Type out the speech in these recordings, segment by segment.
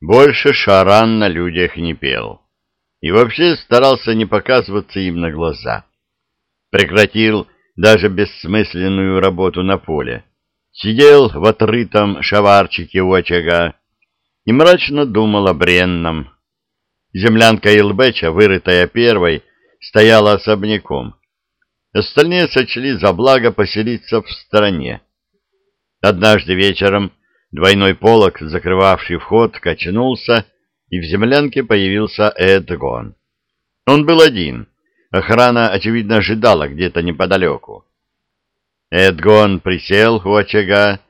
Больше Шаран на людях не пел. И вообще старался не показываться им на глаза. Прекратил даже бессмысленную работу на поле. Сидел в отрытом шаварчике у очага и мрачно думал о бренном. Землянка Илбеча, вырытая первой, стояла особняком. Остальные сочли за благо поселиться в стороне. Однажды вечером двойной полог, закрывавший вход, качнулся, и в землянке появился Эдгон. Он был один. Охрана, очевидно, ожидала где-то неподалеку. Эдгон присел у очага,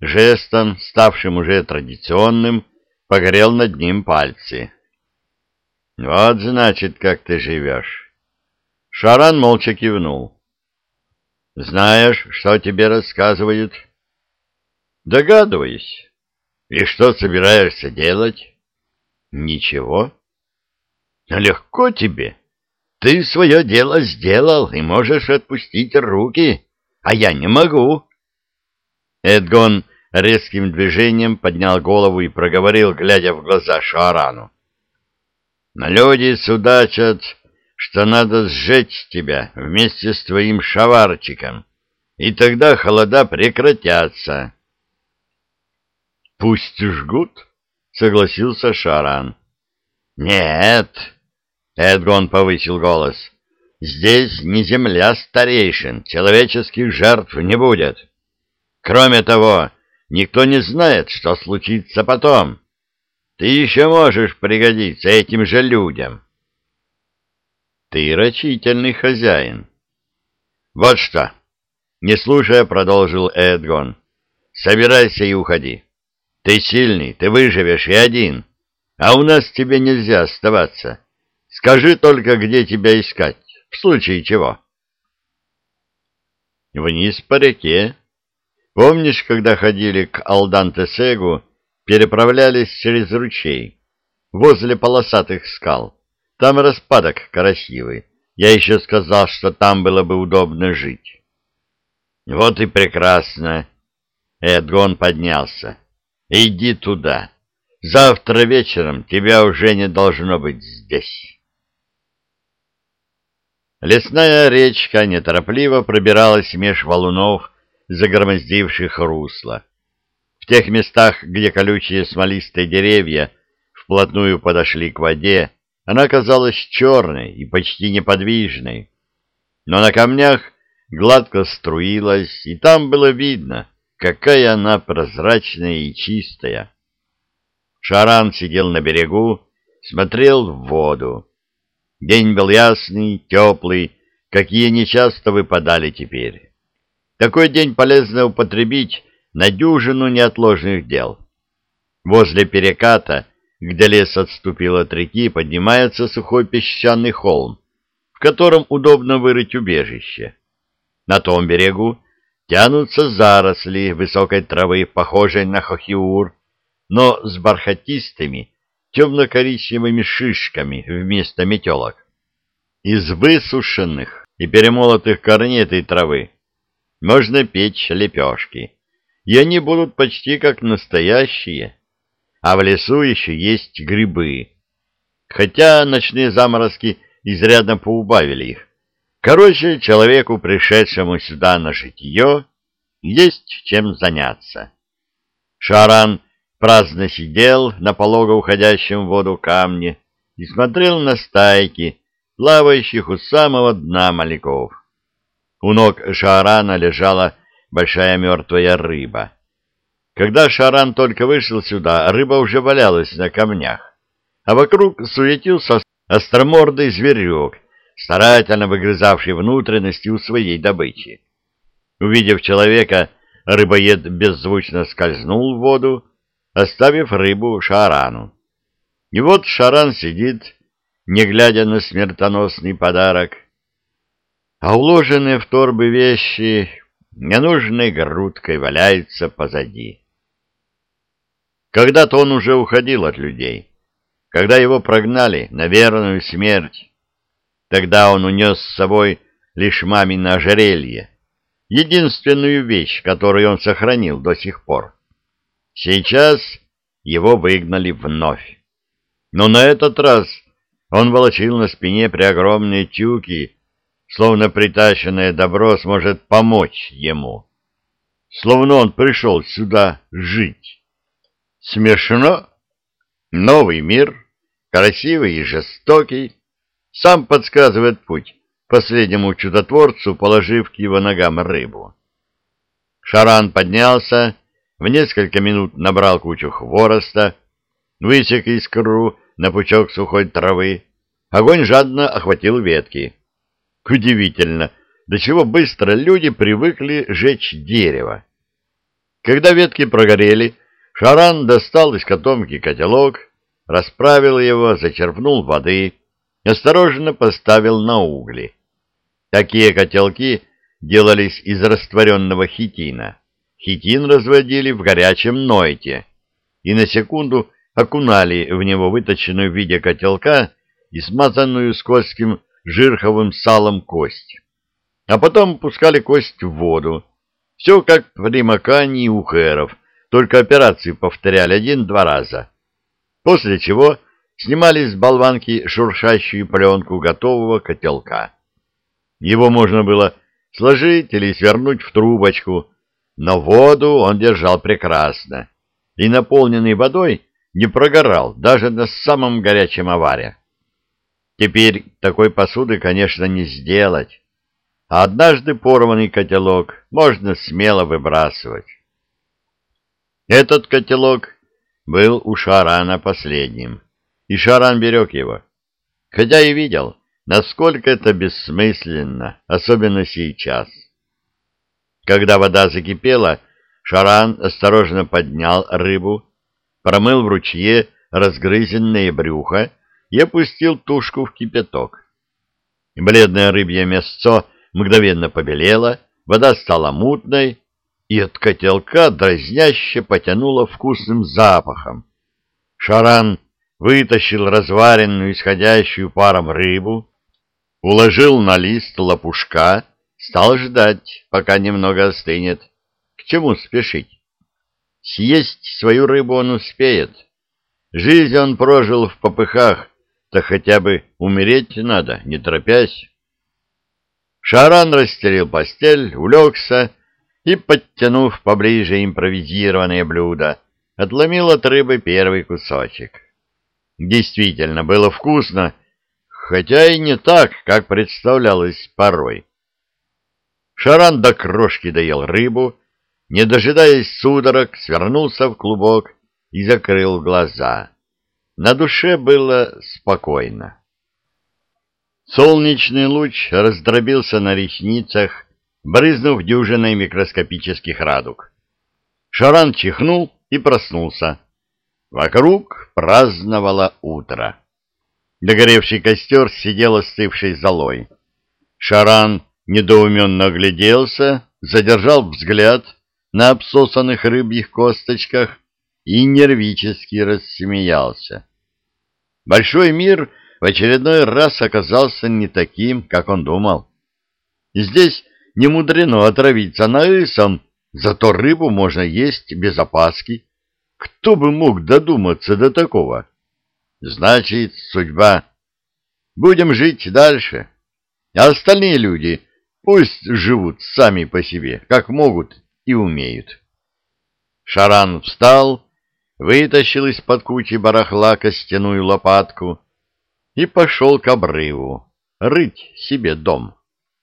жестом, ставшим уже традиционным, погорел над ним пальцы. «Вот, значит, как ты живешь». Шаран молча кивнул. «Знаешь, что тебе рассказывают?» «Догадываюсь. И что собираешься делать?» «Ничего». «Легко тебе. Ты свое дело сделал и можешь отпустить руки, а я не могу». Эдгон резким движением поднял голову и проговорил, глядя в глаза Шарану. «Люди судачат что надо сжечь тебя вместе с твоим шаварчиком, и тогда холода прекратятся. — Пусть жгут, — согласился Шаран. — Нет, — Эдгон повысил голос, — здесь не земля старейшин, человеческих жертв не будет. Кроме того, никто не знает, что случится потом. Ты еще можешь пригодиться этим же людям. — ты рачительный хозяин. Вот что, не слушая, продолжил Эдгон. Собирайся и уходи. Ты сильный, ты выживешь и один, а у нас тебе нельзя оставаться. Скажи только, где тебя искать, в случае чего. Вниз по реке. Помнишь, когда ходили к Алдан-Тесегу, переправлялись через ручей, возле полосатых скал? Там распадок красивый. Я еще сказал, что там было бы удобно жить. Вот и прекрасно. Эдгон поднялся. Иди туда. Завтра вечером тебя уже не должно быть здесь. Лесная речка неторопливо пробиралась меж валунов, загромоздивших русло. В тех местах, где колючие смолистые деревья вплотную подошли к воде, она казалась черной и почти неподвижной, но на камнях гладко струилась, и там было видно, какая она прозрачная и чистая. Шаран сидел на берегу, смотрел в воду. День был ясный, теплый, какие нечасто выпадали теперь. Такой день полезно употребить на дюжину неотложных дел. Возле переката где лес отступил от реки, поднимается сухой песчаный холм, в котором удобно вырыть убежище. На том берегу тянутся заросли высокой травы, похожей на хохиур, но с бархатистыми темно-коричневыми шишками вместо метелок. Из высушенных и перемолотых корней этой травы можно печь лепешки, и они будут почти как настоящие, а в лесу еще есть грибы. Хотя ночные заморозки изрядно поубавили их. Короче, человеку, пришедшему сюда на житье, есть чем заняться. Шаран праздно сидел на полого уходящем в воду камне и смотрел на стайки, плавающих у самого дна маляков. У ног Шарана лежала большая мертвая рыба. Когда Шаран только вышел сюда, рыба уже валялась на камнях, а вокруг суетился остромордый зверек, старательно выгрызавший внутренности у своей добычи. Увидев человека, рыбоед беззвучно скользнул в воду, оставив рыбу Шарану. И вот Шаран сидит, не глядя на смертоносный подарок, а уложенные в торбы вещи ненужной грудкой валяются позади. Когда-то он уже уходил от людей, когда его прогнали на верную смерть. Тогда он унес с собой лишь мамино ожерелье, единственную вещь, которую он сохранил до сих пор. Сейчас его выгнали вновь. Но на этот раз он волочил на спине преогромные тюки, словно притащенное добро сможет помочь ему. Словно он пришел сюда жить. Смешно? Новый мир, красивый и жестокий, сам подсказывает путь последнему чудотворцу, положив к его ногам рыбу. Шаран поднялся, в несколько минут набрал кучу хвороста, высек искру на пучок сухой травы. Огонь жадно охватил ветки. Удивительно, до чего быстро люди привыкли жечь дерево. Когда ветки прогорели, Шаран достал из котомки котелок, расправил его, зачерпнул воды, осторожно поставил на угли. Такие котелки делались из растворенного хитина. Хитин разводили в горячем нойте и на секунду окунали в него выточенную в виде котелка и смазанную скользким жирховым салом кость. А потом пускали кость в воду. Все как при макании у хэров, только операцию повторяли один-два раза. После чего снимали с болванки шуршащую пленку готового котелка. Его можно было сложить или свернуть в трубочку, но воду он держал прекрасно, и наполненный водой не прогорал даже на самом горячем аваре. Теперь такой посуды, конечно, не сделать, а однажды порванный котелок можно смело выбрасывать. Этот котелок был у Шарана последним, и Шаран берег его, хотя и видел, насколько это бессмысленно, особенно сейчас. Когда вода закипела, Шаран осторожно поднял рыбу, промыл в ручье разгрызенное брюхо и опустил тушку в кипяток. Бледное рыбье мясцо мгновенно побелело, вода стала мутной, и от котелка дразняще потянуло вкусным запахом. Шаран вытащил разваренную, исходящую паром рыбу, уложил на лист лопушка, стал ждать, пока немного остынет. К чему спешить? Съесть свою рыбу он успеет. Жизнь он прожил в попыхах, то хотя бы умереть надо, не торопясь. Шаран расстелил постель, улегся и, подтянув поближе импровизированное блюдо, отломил от рыбы первый кусочек. Действительно, было вкусно, хотя и не так, как представлялось порой. Шаран до крошки доел рыбу, не дожидаясь судорог, свернулся в клубок и закрыл глаза. На душе было спокойно. Солнечный луч раздробился на ресницах, брызнув дюжиной микроскопических радуг. Шаран чихнул и проснулся. Вокруг праздновало утро. Догоревший костер сидел остывшей золой. Шаран недоуменно огляделся, задержал взгляд на обсосанных рыбьих косточках и нервически рассмеялся. Большой мир в очередной раз оказался не таким, как он думал. Здесь не мудрено отравиться наисом, зато рыбу можно есть без опаски. Кто бы мог додуматься до такого? Значит, судьба. Будем жить дальше. А остальные люди пусть живут сами по себе, как могут и умеют. Шаран встал, вытащил из-под кучи барахла костяную лопатку и пошел к обрыву рыть себе дом.